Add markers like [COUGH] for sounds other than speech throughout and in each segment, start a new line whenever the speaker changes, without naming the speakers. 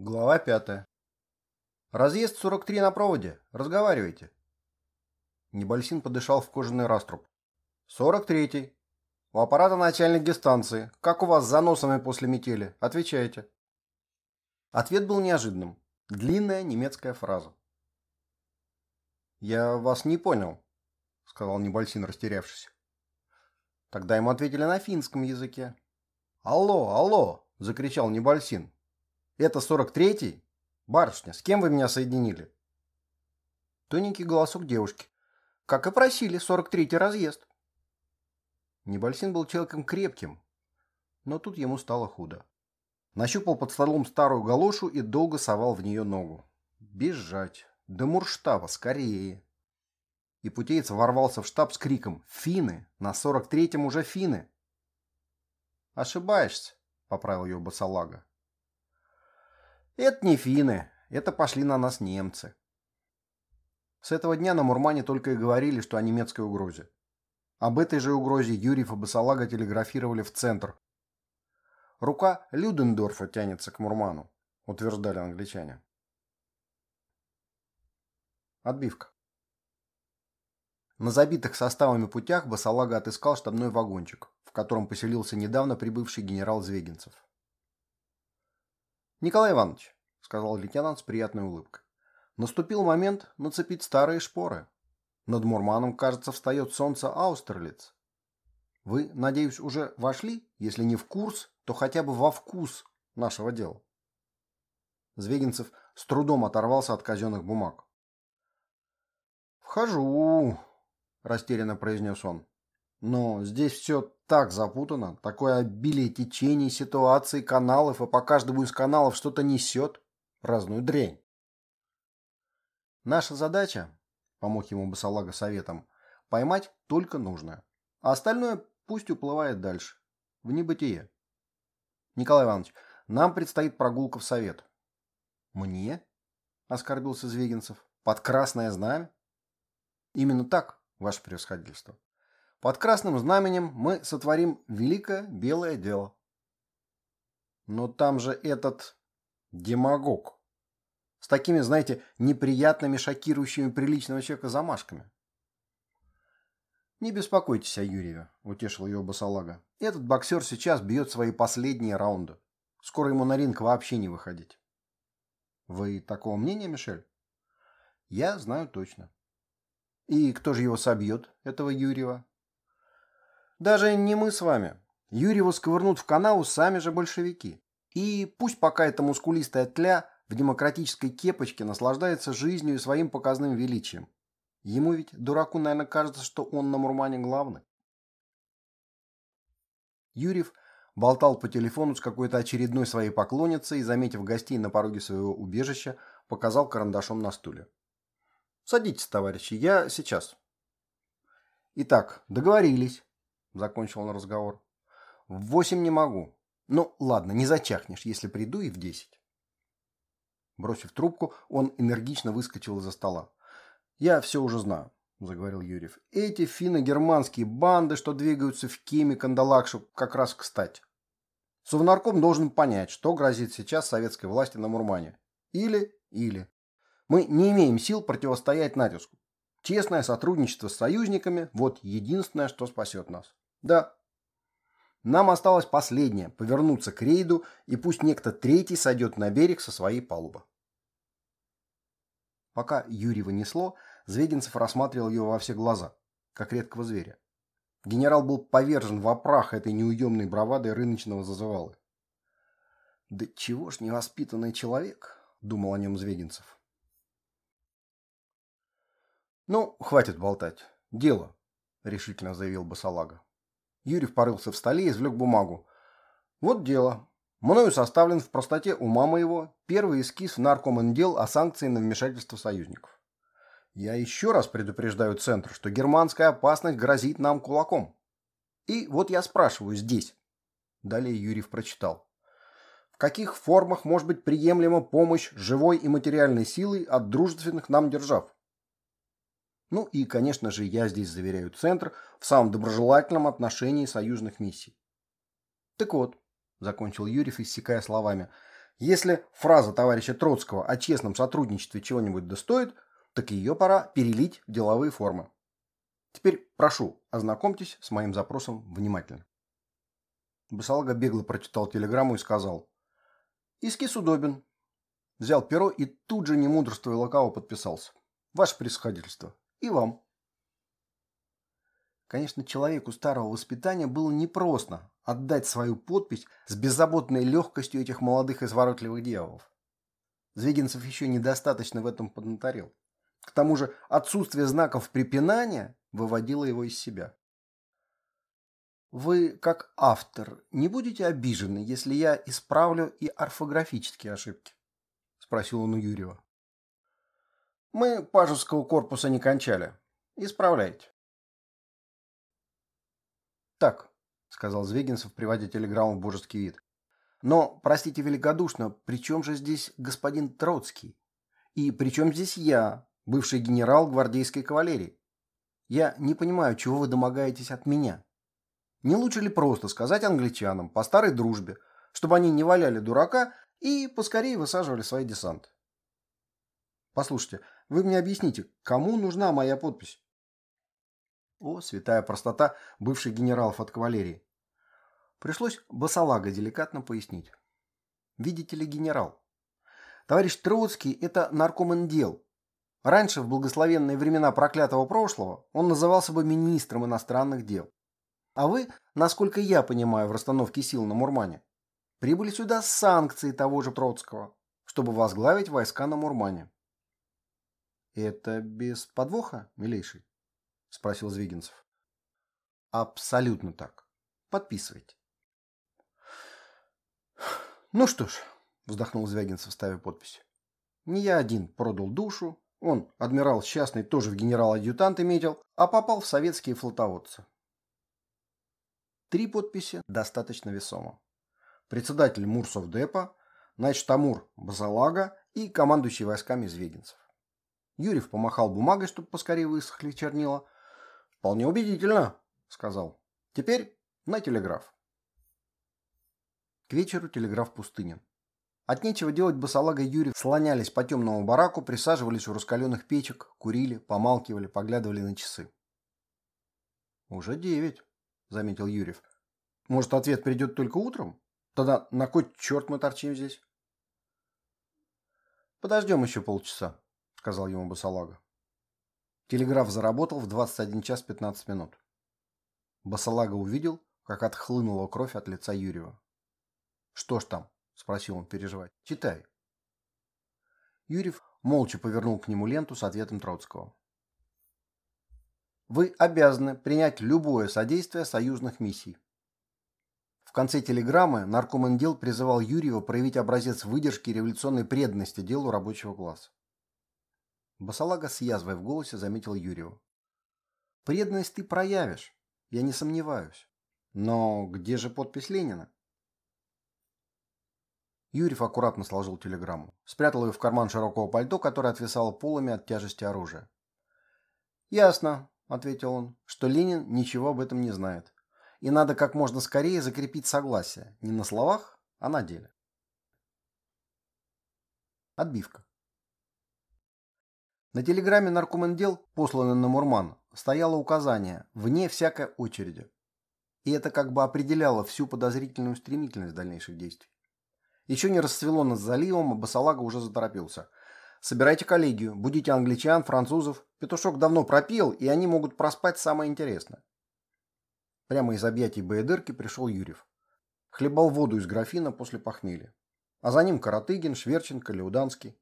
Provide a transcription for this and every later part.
Глава пятая. Разъезд 43 на проводе. Разговаривайте. Небольсин подышал в кожаный раструб. 43-й. У аппарата начальник дистанции. Как у вас с заносами после метели? Отвечайте. Ответ был неожиданным. Длинная немецкая фраза. «Я вас не понял», — сказал Небольсин, растерявшись. Тогда ему ответили на финском языке. «Алло, алло!» — закричал Небольсин. «Это 43-й? Барышня, с кем вы меня соединили?» Тоненький голосок девушки. «Как и просили, 43-й разъезд». Небольсин был человеком крепким, но тут ему стало худо. Нащупал под столом старую галошу и долго совал в нее ногу. Бежать. До Мурштаба, скорее. И путеец ворвался в штаб с криком «Финны! На 43-м уже финны!» «Ошибаешься», — поправил ее Басалага. Это не финны, это пошли на нас немцы. С этого дня на Мурмане только и говорили, что о немецкой угрозе. Об этой же угрозе Юрьев и Басалага телеграфировали в центр. Рука Людендорфа тянется к Мурману, утверждали англичане. Отбивка. На забитых составами путях Басалага отыскал штабной вагончик, в котором поселился недавно прибывший генерал Звегинцев. «Николай Иванович», — сказал лейтенант с приятной улыбкой, — «наступил момент нацепить старые шпоры. Над Мурманом, кажется, встает солнце Аустерлиц. Вы, надеюсь, уже вошли, если не в курс, то хотя бы во вкус нашего дела». Звегинцев с трудом оторвался от казенных бумаг. «Вхожу», — растерянно произнес он. Но здесь все так запутано, такое обилие течений, ситуаций, каналов, и по каждому из каналов что-то несет, разную дрянь. Наша задача, помог ему Басалага советом, поймать только нужное, а остальное пусть уплывает дальше, в небытие. Николай Иванович, нам предстоит прогулка в совет. Мне? Оскорбился Звегинцев. Под красное знамя? Именно так, ваше превосходительство. Под красным знаменем мы сотворим великое белое дело. Но там же этот демагог. С такими, знаете, неприятными, шокирующими приличного человека замашками. «Не беспокойтесь о Юрьеве», — утешил ее Басалага. «Этот боксер сейчас бьет свои последние раунды. Скоро ему на ринг вообще не выходить». «Вы такого мнения, Мишель?» «Я знаю точно». «И кто же его собьет, этого Юрьева?» Даже не мы с вами. Юрьева сковырнут в канаву сами же большевики. И пусть пока эта мускулистая тля в демократической кепочке наслаждается жизнью и своим показным величием. Ему ведь, дураку, наверное, кажется, что он на Мурмане главный. Юрьев болтал по телефону с какой-то очередной своей поклонницей и, заметив гостей на пороге своего убежища, показал карандашом на стуле. «Садитесь, товарищи, я сейчас». «Итак, договорились. – закончил он разговор. «В восемь не могу. Ну, ладно, не зачахнешь, если приду и в десять». Бросив трубку, он энергично выскочил из-за стола. «Я все уже знаю», – заговорил Юрьев. «Эти финно-германские банды, что двигаются в Киме, Кандалакшу, как раз кстати. Совнарком должен понять, что грозит сейчас советской власти на Мурмане. Или, или. Мы не имеем сил противостоять натиску. Честное сотрудничество с союзниками – вот единственное, что спасет нас. Да. Нам осталось последнее – повернуться к рейду, и пусть некто третий сойдет на берег со своей палубы. Пока Юрьева несло, Звегинцев рассматривал его во все глаза, как редкого зверя. Генерал был повержен в опрах этой неуемной бравадой рыночного зазывалы. «Да чего ж невоспитанный человек?» – думал о нем Звегинцев. «Ну, хватит болтать. Дело», – решительно заявил Басалага. Юрий порылся в столе и извлек бумагу. «Вот дело. Мною составлен в простоте ума моего первый эскиз в наркомендел о санкции на вмешательство союзников. Я еще раз предупреждаю Центр, что германская опасность грозит нам кулаком. И вот я спрашиваю здесь». Далее Юрьев прочитал. В каких формах может быть приемлема помощь живой и материальной силой от дружественных нам держав? Ну и, конечно же, я здесь заверяю Центр в самом доброжелательном отношении союзных миссий. Так вот, закончил Юрьев, иссякая словами, Если фраза товарища Троцкого о честном сотрудничестве чего-нибудь достоит, так ее пора перелить в деловые формы. Теперь прошу, ознакомьтесь с моим запросом внимательно. Басалага бегло прочитал телеграмму и сказал. Искис удобен. Взял перо и тут же, не мудрствуя лукаво, подписался. Ваше происходительство. И вам. Конечно, человеку старого воспитания было непросто отдать свою подпись с беззаботной легкостью этих молодых изворотливых дьяволов. Звегинцев еще недостаточно в этом поднаторел. К тому же отсутствие знаков препинания выводило его из себя. Вы, как автор, не будете обижены, если я исправлю и орфографические ошибки? Спросил он у Юрьева. Мы пажеского корпуса не кончали. Исправляйте. Так, сказал Звегинцев, приводя телеграмму в божеский вид. Но, простите великодушно, при чем же здесь господин Троцкий? И при чем здесь я, бывший генерал гвардейской кавалерии? Я не понимаю, чего вы домогаетесь от меня. Не лучше ли просто сказать англичанам по старой дружбе, чтобы они не валяли дурака и поскорее высаживали свои десанты? Послушайте, вы мне объясните, кому нужна моя подпись? О, святая простота бывших генералов от кавалерии. Пришлось Басалага деликатно пояснить. Видите ли, генерал, товарищ Троцкий – это наркомендел. Раньше, в благословенные времена проклятого прошлого, он назывался бы министром иностранных дел. А вы, насколько я понимаю в расстановке сил на Мурмане, прибыли сюда с санкцией того же Троцкого, чтобы возглавить войска на Мурмане. Это без подвоха, милейший? – спросил Звигинцев. «Абсолютно так. Подписывайте». «Ну что ж», – вздохнул Звягинцев, ставя подпись. «Не я один продал душу. Он, адмирал счастный, тоже в генерал-адъютанты метил, а попал в советские флотоводцы». Три подписи достаточно весомо. Председатель Мурсов депо, начтамур Базалага и командующий войсками Звегинцев. Юрьев помахал бумагой, чтобы поскорее высохли чернила, «Вполне убедительно», — сказал. «Теперь на телеграф». К вечеру телеграф пустынен. От нечего делать босолага Юрий слонялись по темному бараку, присаживались у раскаленных печек, курили, помалкивали, поглядывали на часы. «Уже девять», — заметил Юрьев. «Может, ответ придет только утром? Тогда на кой черт мы торчим здесь?» «Подождем еще полчаса», — сказал ему босолага. Телеграф заработал в 21 час 15 минут. Басалага увидел, как отхлынула кровь от лица Юрьева. «Что ж там?» – спросил он, переживая. «Читай». Юрьев молча повернул к нему ленту с ответом Троцкого. Вы обязаны принять любое содействие союзных миссий. В конце телеграммы наркомендел призывал Юрьева проявить образец выдержки и революционной преданности делу рабочего класса. Басалага с язвой в голосе заметил Юрию. «Преданность ты проявишь, я не сомневаюсь. Но где же подпись Ленина?» Юрьев аккуратно сложил телеграмму, спрятал ее в карман широкого пальто, которое отвисало полами от тяжести оружия. «Ясно», — ответил он, — «что Ленин ничего об этом не знает. И надо как можно скорее закрепить согласие, не на словах, а на деле». Отбивка. На телеграмме наркомендел, посланной на Мурман, стояло указание «вне всякой очереди». И это как бы определяло всю подозрительную стремительность дальнейших действий. Еще не расцвело над заливом, а Басалага уже заторопился. «Собирайте коллегию, будите англичан, французов. Петушок давно пропел, и они могут проспать самое интересное». Прямо из объятий Баедырки пришел Юрьев. Хлебал воду из графина после похмелья. А за ним Каратыгин, Шверченко, Леуданский.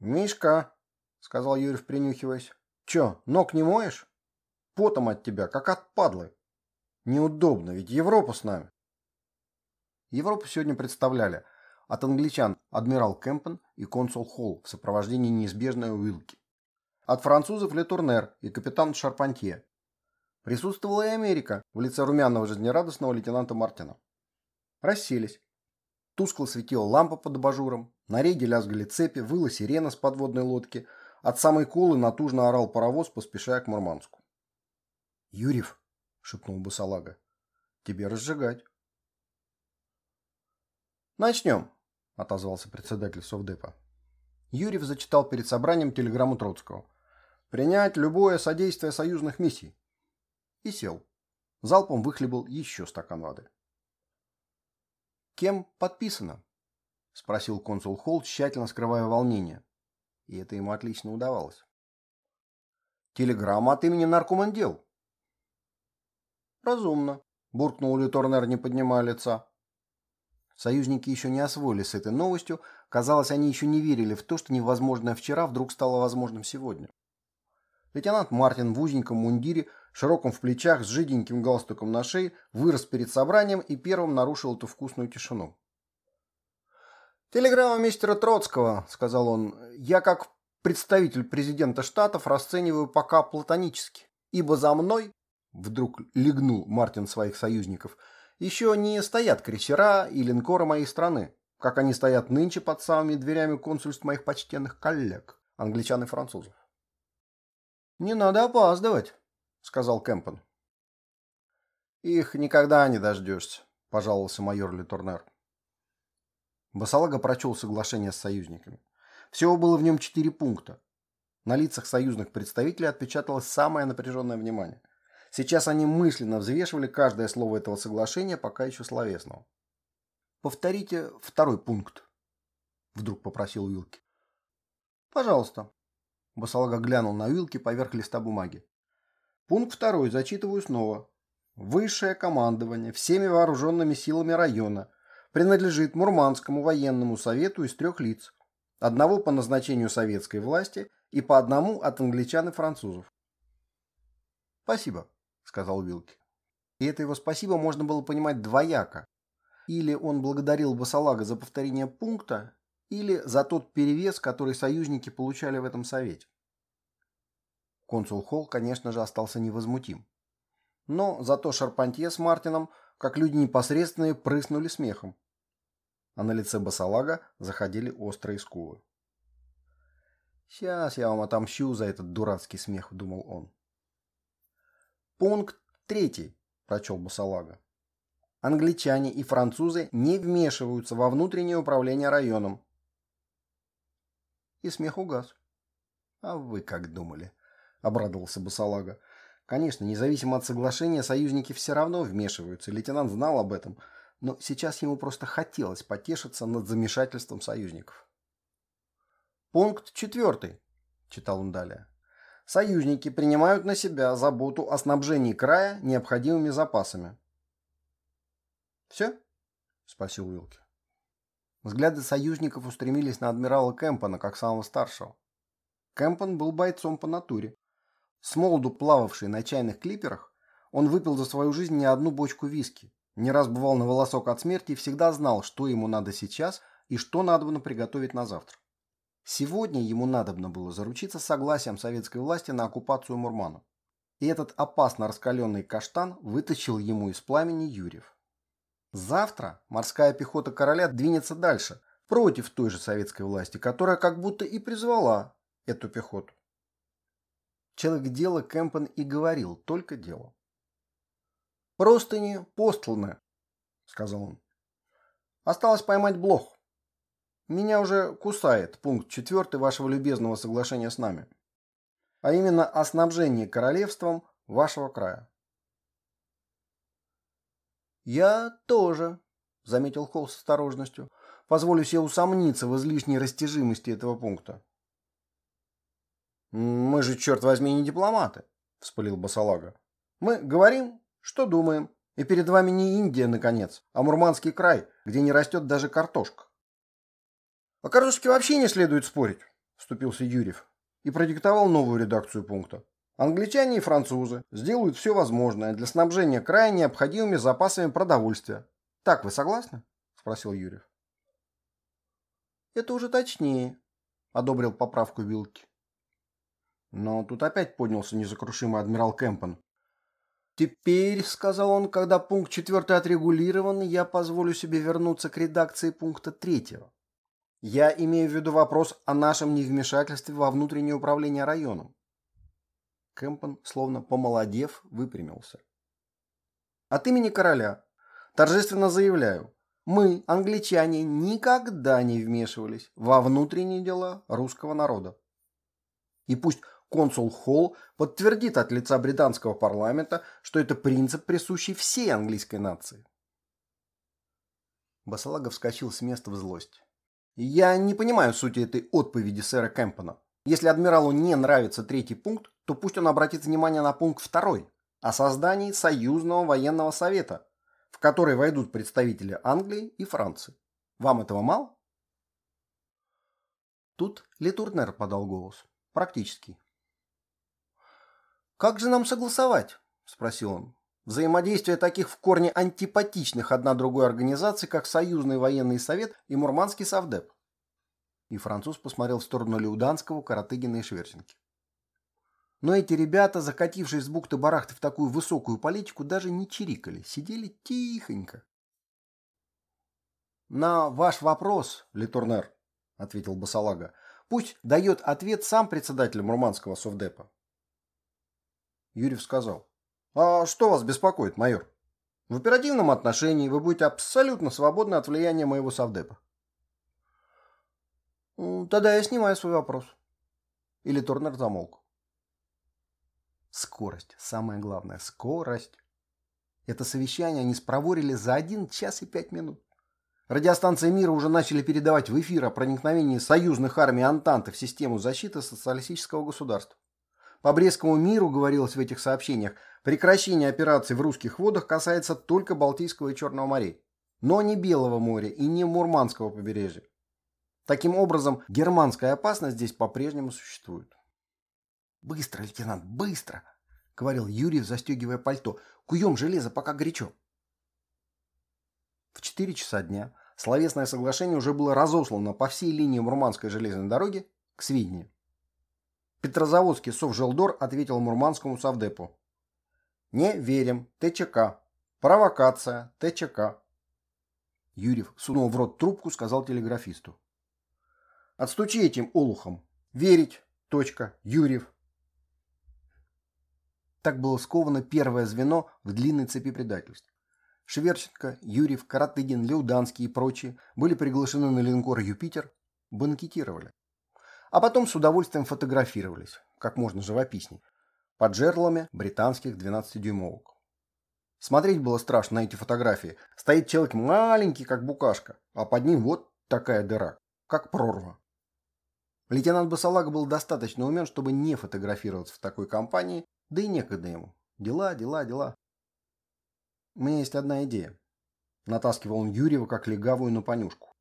«Мишка», — сказал Юрий, принюхиваясь, — «чё, ног не моешь? Потом от тебя, как от падлы. Неудобно, ведь Европа с нами». Европу сегодня представляли от англичан адмирал Кемпен и консул Холл в сопровождении неизбежной Уилки. От французов Летурнер и капитан Шарпантье. Присутствовала и Америка в лице румяного жизнерадостного лейтенанта Мартина. Расселись. Тускло светила лампа под абажуром, на рейде лязгали цепи, выла сирена с подводной лодки. От самой колы натужно орал паровоз, поспешая к Мурманску. – шепнул Басалага, — «тебе разжигать». «Начнем», – отозвался председатель Совдепа. Юрьев зачитал перед собранием телеграмму Троцкого. «Принять любое содействие союзных миссий». И сел. Залпом выхлебал еще стакан воды. «Кем подписано?» – спросил консул Холл, тщательно скрывая волнение. И это ему отлично удавалось. «Телеграмма от имени наркомандел». «Разумно», – буркнул Люторнер, не поднимая лица. Союзники еще не освоились с этой новостью, казалось, они еще не верили в то, что невозможное вчера вдруг стало возможным сегодня. Лейтенант Мартин в узеньком мундире, широком в плечах, с жиденьким галстуком на шее, вырос перед собранием и первым нарушил эту вкусную тишину. «Телеграмма мистера Троцкого», — сказал он, — «я как представитель президента Штатов расцениваю пока платонически, ибо за мной, — вдруг легнул Мартин своих союзников, — еще не стоят крейсера и линкоры моей страны, как они стоят нынче под самыми дверями консульств моих почтенных коллег, англичан и французов. «Не надо опаздывать», — сказал Кэмпон. «Их никогда не дождешься», — пожаловался майор Литурнер. Басалага прочел соглашение с союзниками. Всего было в нем четыре пункта. На лицах союзных представителей отпечаталось самое напряженное внимание. Сейчас они мысленно взвешивали каждое слово этого соглашения, пока еще словесного. «Повторите второй пункт», — вдруг попросил Уилки. «Пожалуйста». Басалага глянул на Уилки поверх листа бумаги. «Пункт второй, зачитываю снова. Высшее командование всеми вооруженными силами района принадлежит Мурманскому военному совету из трех лиц. Одного по назначению советской власти и по одному от англичан и французов. Спасибо сказал Вилки. И это его спасибо можно было понимать двояко. Или он благодарил Басалага за повторение пункта, или за тот перевес, который союзники получали в этом совете. Консул Холл, конечно же, остался невозмутим. Но зато Шарпантье с Мартином, как люди непосредственные, прыснули смехом. А на лице Басалага заходили острые скулы. «Сейчас я вам отомщу за этот дурацкий смех», — думал он. Пункт третий, прочел Басалага. Англичане и французы не вмешиваются во внутреннее управление районом. И смех угас. А вы как думали? Обрадовался Басалага. Конечно, независимо от соглашения, союзники все равно вмешиваются. Лейтенант знал об этом. Но сейчас ему просто хотелось потешиться над замешательством союзников. Пункт четвертый, читал он далее союзники принимают на себя заботу о снабжении края необходимыми запасами. «Все?» – спросил Уилки. Взгляды союзников устремились на адмирала Кэмпона, как самого старшего. Кэмпон был бойцом по натуре. С молоду плававший на чайных клиперах, он выпил за свою жизнь не одну бочку виски, не раз бывал на волосок от смерти и всегда знал, что ему надо сейчас и что надо приготовить на завтра. Сегодня ему надобно было заручиться согласием советской власти на оккупацию Мурмана. И этот опасно раскаленный каштан вытащил ему из пламени Юрьев. Завтра морская пехота короля двинется дальше, против той же советской власти, которая как будто и призвала эту пехоту. Человек дела Кэмпен и говорил только дело. «Простыни постланы», — сказал он. «Осталось поймать блох. Меня уже кусает пункт четвертый вашего любезного соглашения с нами. А именно о снабжении королевством вашего края. «Я тоже», — заметил Холл с осторожностью, — «позволю себе усомниться в излишней растяжимости этого пункта». «Мы же, черт возьми, не дипломаты», — вспылил Басалага. «Мы говорим, что думаем, и перед вами не Индия, наконец, а Мурманский край, где не растет даже картошка». О картошке вообще не следует спорить, вступился Юрьев и продиктовал новую редакцию пункта. Англичане и французы сделают все возможное для снабжения края необходимыми запасами продовольствия. Так вы согласны? спросил Юрьев. Это уже точнее, одобрил поправку Вилки. Но тут опять поднялся незакрушимый адмирал Кэмпон. «Теперь, — сказал он, — когда пункт четвертый отрегулирован, я позволю себе вернуться к редакции пункта третьего. Я имею в виду вопрос о нашем невмешательстве во внутреннее управление районом. Кэмпон, словно помолодев, выпрямился. От имени короля торжественно заявляю, Мы, англичане, никогда не вмешивались во внутренние дела русского народа. И пусть консул Холл подтвердит от лица британского парламента, что это принцип, присущий всей английской нации. Басалагов вскочил с места в злость. Я не понимаю сути этой отповеди сэра Кэмпона. Если адмиралу не нравится третий пункт, то пусть он обратит внимание на пункт второй о создании союзного военного совета, в который войдут представители Англии и Франции. Вам этого мало? Тут Летурнер подал голос. Практически. «Как же нам согласовать?» – спросил он. «Взаимодействие таких в корне антипатичных одна другой организаций, как Союзный военный совет и Мурманский совдеп». И француз посмотрел в сторону Леуданского, Каратыгина и Шверченки. Но эти ребята, закатившись с бухты-барахты в такую высокую политику, даже не чирикали, сидели тихонько. «На ваш вопрос, Литурнер», — ответил Басалага, — «пусть дает ответ сам председатель Мурманского совдепа». Юрьев сказал, «А что вас беспокоит, майор? В оперативном отношении вы будете абсолютно свободны от влияния моего совдепа». «Тогда я снимаю свой вопрос». Или Турнер замолк. Скорость. Самое главное. Скорость. Это совещание они спроворили за один час и пять минут. Радиостанции мира уже начали передавать в эфир о проникновении союзных армий Антанты в систему защиты социалистического государства. По Брестскому миру, говорилось в этих сообщениях, прекращение операций в русских водах касается только Балтийского и Черного морей, но не Белого моря и не Мурманского побережья. Таким образом, германская опасность здесь по-прежнему существует. «Быстро, лейтенант, быстро!» — говорил Юрий, застегивая пальто. «Куем железо, пока горячо». В 4 часа дня словесное соглашение уже было разослано по всей линии Мурманской железной дороги к сведению. Петрозаводский Совжелдор ответил Мурманскому совдепу. «Не верим. ТЧК. Провокация. ТЧК». Юрьев сунул в рот трубку, сказал телеграфисту. «Отстучи этим олухом. Верить. Точка. Юрьев. Так было сковано первое звено в длинной цепи предательств. Шверченко, Юрьев, Каратыгин, Леуданский и прочие были приглашены на линкор «Юпитер», банкетировали. А потом с удовольствием фотографировались, как можно живописней, под жерлами британских 12-дюймовок. Смотреть было страшно на эти фотографии. Стоит человек маленький, как букашка, а под ним вот такая дыра, как прорва. Лейтенант Басалага был достаточно умен, чтобы не фотографироваться в такой компании да и некогда ему. Дела, дела, дела. У меня есть одна идея. Натаскивал он Юрьева как легавую на понюшку.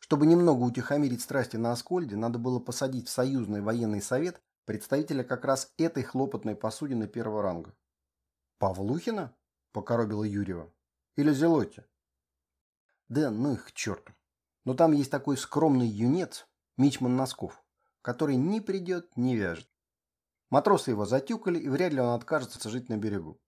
Чтобы немного утихомирить страсти на Аскольде, надо было посадить в союзный военный совет представителя как раз этой хлопотной посудины первого ранга. «Павлухина?» – покоробила Юрьева. «Или Зелотти?» «Да ну их к черту. Но там есть такой скромный юнец, Мичман Носков, который ни придет, ни вяжет. Матросы его затюкали, и вряд ли он откажется жить на берегу.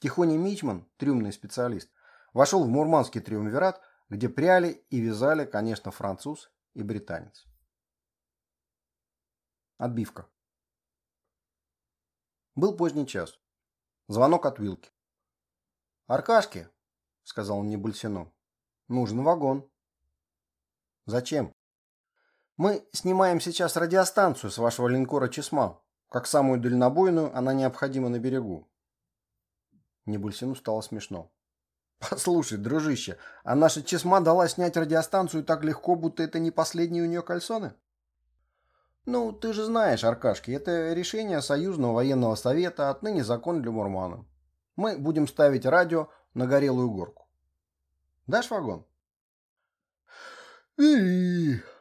Тихоня Мичман, трюмный специалист, вошел в мурманский триумвират, где пряли и вязали, конечно, француз и британец. Отбивка. Был поздний час. Звонок от Вилки. «Аркашки», — сказал он Небульсину, — «нужен вагон». «Зачем?» Мы снимаем сейчас радиостанцию с вашего линкора «Чесма». Как самую дальнобойную, она необходима на берегу. Небульсину стало смешно. [LAUGHS] Послушай, дружище, а наша Чесма дала снять радиостанцию так легко, будто это не последние у нее кальсоны? Ну, ты же знаешь, Аркашки, это решение Союзного военного совета, отныне закон для Мурмана. Мы будем ставить радио на горелую горку. Дашь вагон? И —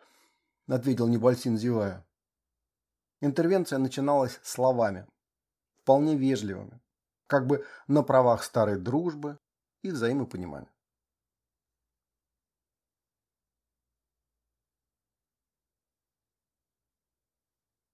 ответил Небольсин, зевая. Интервенция начиналась словами, вполне вежливыми, как бы на правах старой дружбы и взаимопонимания.